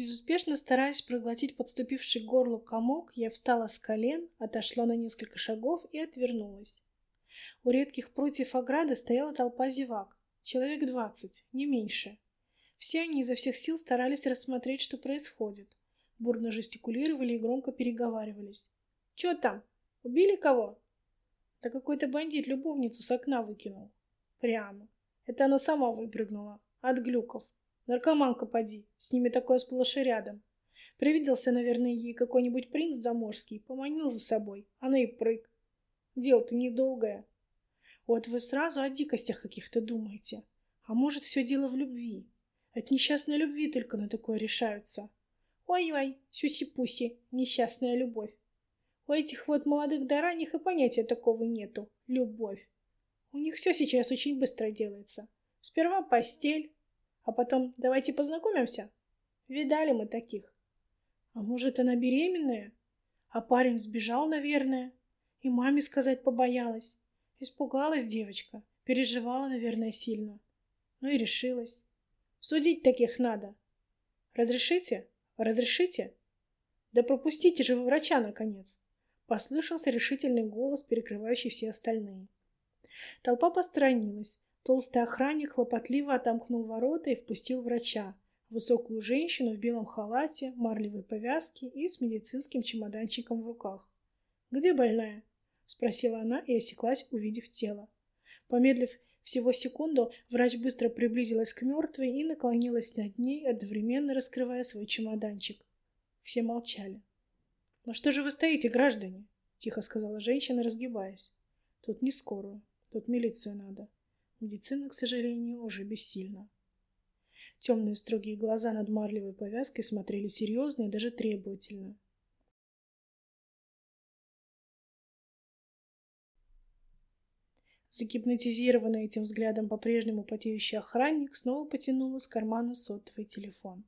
Безуспешно стараясь проглотить подступивший к горлу комок, я встала с колен, отошла на несколько шагов и отвернулась. У редких прутьев ограды стояла толпа зевак, человек двадцать, не меньше. Все они изо всех сил старались рассмотреть, что происходит. Бурно жестикулировали и громко переговаривались. «Чё там? Убили кого?» «Да какой-то бандит любовницу с окна выкинул». «Прямо. Это она сама выпрыгнула. От глюков. Наркоманка поди, с ними такое сплошь и рядом. Привиделся, наверное, ей какой-нибудь принц заморский, поманил за собой, она и прыг. Дело-то недолгое. Вот вы сразу о дикостях каких-то думаете. А может, все дело в любви. От несчастной любви только на такое решаются. Ой-ой, сюси-пуси, несчастная любовь. У этих вот молодых да ранних и понятия такого нету. Любовь. У них все сейчас очень быстро делается. Сперва постель, а потом давайте познакомимся. Видали мы таких. А может, она беременная? А парень сбежал, наверное. И маме сказать побоялась. Испугалась девочка. Переживала, наверное, сильно. Ну и решилась. Судить таких надо. Разрешите? Разрешите? Да пропустите же вы врача, наконец. Послышался решительный голос, перекрывающий все остальные. Толпа посторонилась. Толстый охранник хлопотливо отомкнул ворота и впустил врача, высокую женщину в белом халате, марлевой повязке и с медицинским чемоданчиком в руках. «Где больная?» — спросила она и осеклась, увидев тело. Помедлив всего секунду, врач быстро приблизилась к мертвой и наклонилась над ней, одновременно раскрывая свой чемоданчик. Все молчали. «Ну что же вы стоите, граждане?» — тихо сказала женщина, разгибаясь. «Тут не скорую, тут милицию надо». Медицина, к сожалению, уже бессильна. Темные строгие глаза над марлевой повязкой смотрели серьезно и даже требовательно. Загипнотизированный этим взглядом по-прежнему потеющий охранник снова потянул из кармана сотовый телефон.